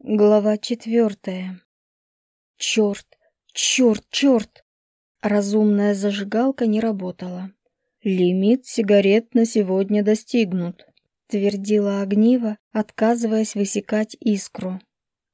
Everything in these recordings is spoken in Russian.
Глава четвертая. Черт, черт, черт! Разумная зажигалка не работала. Лимит сигарет на сегодня достигнут, твердила огниво, отказываясь высекать искру.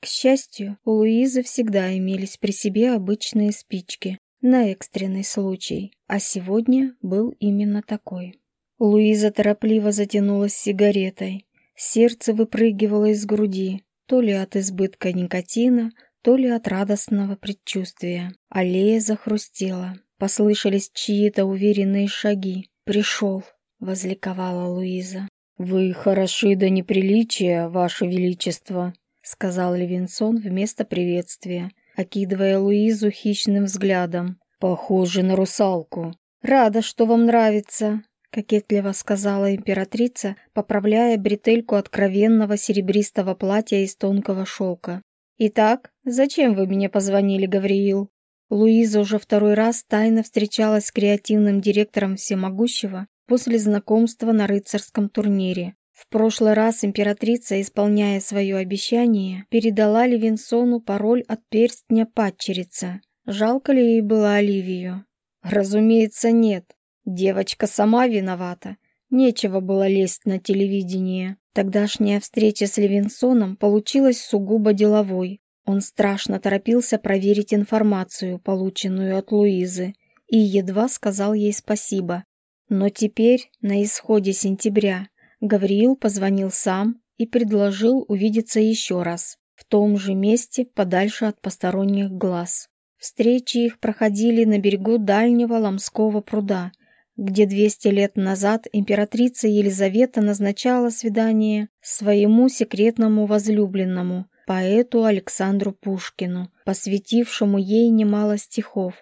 К счастью, у Луизы всегда имелись при себе обычные спички на экстренный случай, а сегодня был именно такой. Луиза торопливо затянулась сигаретой. Сердце выпрыгивало из груди, то ли от избытка никотина, то ли от радостного предчувствия. Аллея захрустела. Послышались чьи-то уверенные шаги. «Пришел!» — возликовала Луиза. «Вы хороши до неприличия, Ваше Величество!» — сказал Левинсон вместо приветствия, окидывая Луизу хищным взглядом. «Похоже на русалку. Рада, что вам нравится!» Кокетливо сказала императрица, поправляя бретельку откровенного серебристого платья из тонкого шелка. «Итак, зачем вы мне позвонили, Гавриил?» Луиза уже второй раз тайно встречалась с креативным директором Всемогущего после знакомства на рыцарском турнире. В прошлый раз императрица, исполняя свое обещание, передала Левинсону пароль от перстня падчерица. Жалко ли ей было Оливию? Разумеется, нет. Девочка сама виновата. Нечего было лезть на телевидение. Тогдашняя встреча с Левинсоном получилась сугубо деловой. Он страшно торопился проверить информацию, полученную от Луизы, и едва сказал ей спасибо. Но теперь, на исходе сентября, Гавриил позвонил сам и предложил увидеться еще раз, в том же месте, подальше от посторонних глаз. Встречи их проходили на берегу дальнего Ломского пруда – где 200 лет назад императрица Елизавета назначала свидание своему секретному возлюбленному, поэту Александру Пушкину, посвятившему ей немало стихов.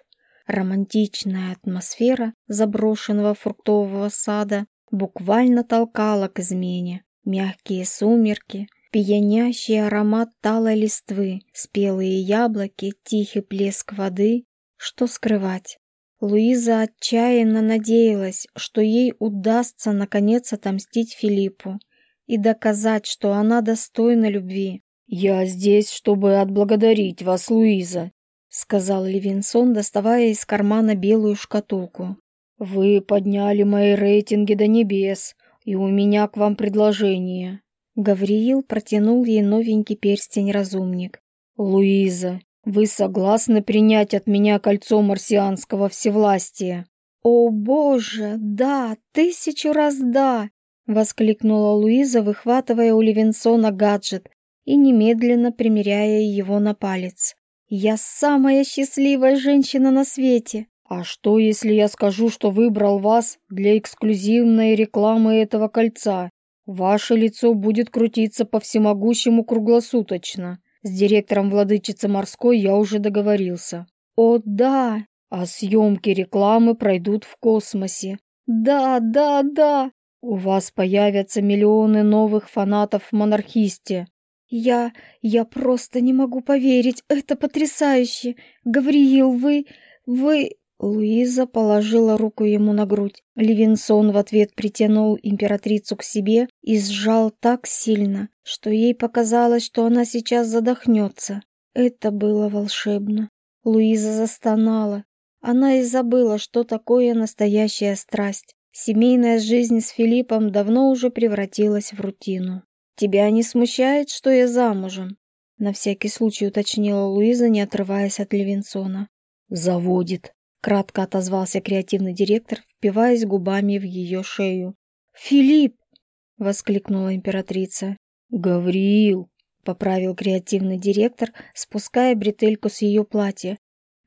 Романтичная атмосфера заброшенного фруктового сада буквально толкала к измене. Мягкие сумерки, пьянящий аромат талой листвы, спелые яблоки, тихий плеск воды. Что скрывать? Луиза отчаянно надеялась, что ей удастся наконец отомстить Филиппу и доказать, что она достойна любви. «Я здесь, чтобы отблагодарить вас, Луиза», — сказал Левинсон, доставая из кармана белую шкатулку. «Вы подняли мои рейтинги до небес, и у меня к вам предложение». Гавриил протянул ей новенький перстень-разумник. «Луиза, вы согласны принять от меня кольцо марсианского всевластия? О боже, да, тысячу раз да! Воскликнула Луиза, выхватывая у Левинсона гаджет и немедленно примеряя его на палец. Я самая счастливая женщина на свете. А что, если я скажу, что выбрал вас для эксклюзивной рекламы этого кольца? Ваше лицо будет крутиться по всемогущему круглосуточно. С директором владычицы морской я уже договорился. О, да! А съемки рекламы пройдут в космосе. Да, да, да! У вас появятся миллионы новых фанатов в монархисте. Я... я просто не могу поверить. Это потрясающе. Гавриил, вы... вы... Луиза положила руку ему на грудь. Левинсон в ответ притянул императрицу к себе и сжал так сильно, что ей показалось, что она сейчас задохнется. Это было волшебно. Луиза застонала. Она и забыла, что такое настоящая страсть. Семейная жизнь с Филиппом давно уже превратилась в рутину. «Тебя не смущает, что я замужем?» На всякий случай уточнила Луиза, не отрываясь от Левинсона. «Заводит», — кратко отозвался креативный директор, впиваясь губами в ее шею. «Филипп!» воскликнула императрица. «Гавриил!» — поправил креативный директор, спуская бретельку с ее платья.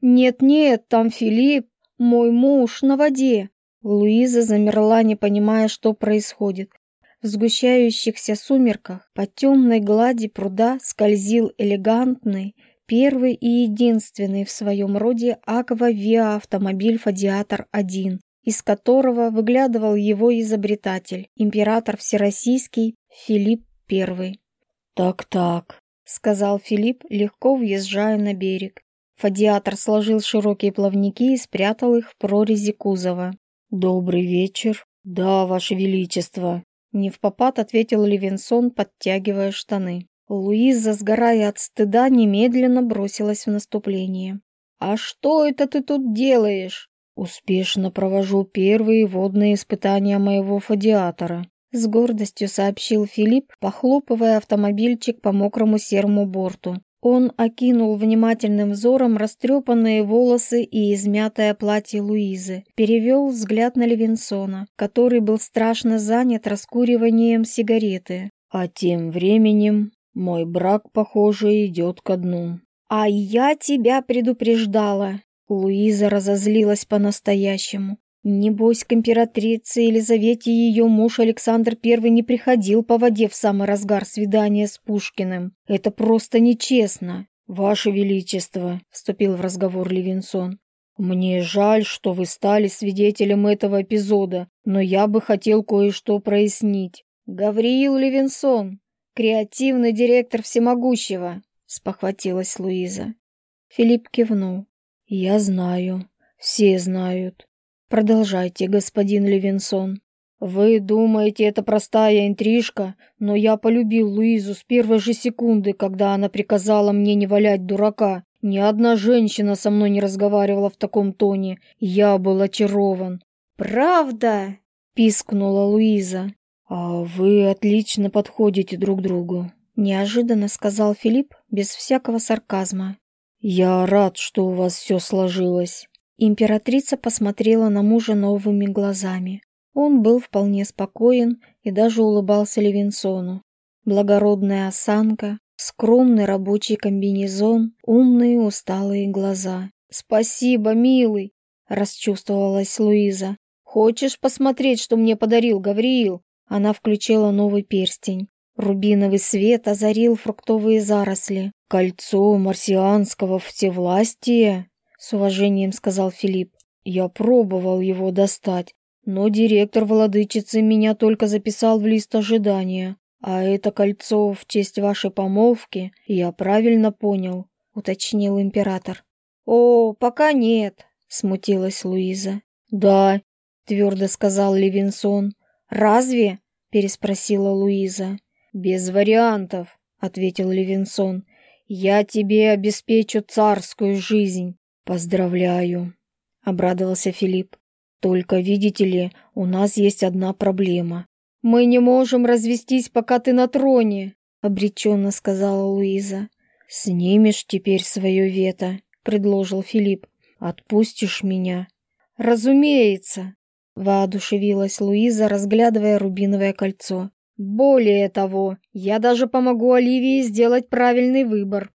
«Нет-нет, там Филипп, мой муж, на воде!» Луиза замерла, не понимая, что происходит. В сгущающихся сумерках по темной глади пруда скользил элегантный, первый и единственный в своем роде аква автомобиль «Фадиатор-1», из которого выглядывал его изобретатель, император Всероссийский Филипп I. «Так-так», — сказал Филипп, легко въезжая на берег. Фадиатор сложил широкие плавники и спрятал их в прорези кузова. «Добрый вечер». «Да, Ваше Величество», — не в попад ответил Левинсон, подтягивая штаны. Луиза, сгорая от стыда, немедленно бросилась в наступление. «А что это ты тут делаешь?» успешно провожу первые водные испытания моего фадиатора», — с гордостью сообщил Филипп, похлопывая автомобильчик по мокрому серому борту. Он окинул внимательным взором растрепанные волосы и измятое платье Луизы, перевел взгляд на Левинсона, который был страшно занят раскуриванием сигареты. «А тем временем мой брак, похоже, идет ко дну». «А я тебя предупреждала!» Луиза разозлилась по-настоящему. Небось, к императрице Елизавете ее муж Александр I не приходил по воде в самый разгар свидания с Пушкиным. Это просто нечестно. «Ваше Величество», — вступил в разговор Левинсон, — «мне жаль, что вы стали свидетелем этого эпизода, но я бы хотел кое-что прояснить». «Гавриил Левинсон, креативный директор всемогущего», — спохватилась Луиза. Филипп кивнул. «Я знаю, все знают», — продолжайте, господин Левинсон. «Вы думаете, это простая интрижка, но я полюбил Луизу с первой же секунды, когда она приказала мне не валять дурака. Ни одна женщина со мной не разговаривала в таком тоне. Я был очарован». «Правда?» – пискнула Луиза. «А вы отлично подходите друг другу», – неожиданно сказал Филипп без всякого сарказма. «Я рад, что у вас все сложилось». Императрица посмотрела на мужа новыми глазами. Он был вполне спокоен и даже улыбался Левинсону. Благородная осанка, скромный рабочий комбинезон, умные усталые глаза. «Спасибо, милый!» – расчувствовалась Луиза. «Хочешь посмотреть, что мне подарил Гавриил?» Она включила новый перстень. Рубиновый свет озарил фруктовые заросли кольцо марсианского всевластия?» — с уважением сказал Филипп. «Я пробовал его достать, но директор владычицы меня только записал в лист ожидания. А это кольцо в честь вашей помолвки, я правильно понял», — уточнил император. «О, пока нет», — смутилась Луиза. «Да», — твердо сказал Левинсон. «Разве?» — переспросила Луиза. «Без вариантов», — ответил Левинсон я тебе обеспечу царскую жизнь. Поздравляю, обрадовался Филипп. Только, видите ли, у нас есть одна проблема. Мы не можем развестись, пока ты на троне, обреченно сказала Луиза. Снимешь теперь свое вето, предложил Филипп. Отпустишь меня. Разумеется, воодушевилась Луиза, разглядывая рубиновое кольцо. Более того, я даже помогу Оливии сделать правильный выбор.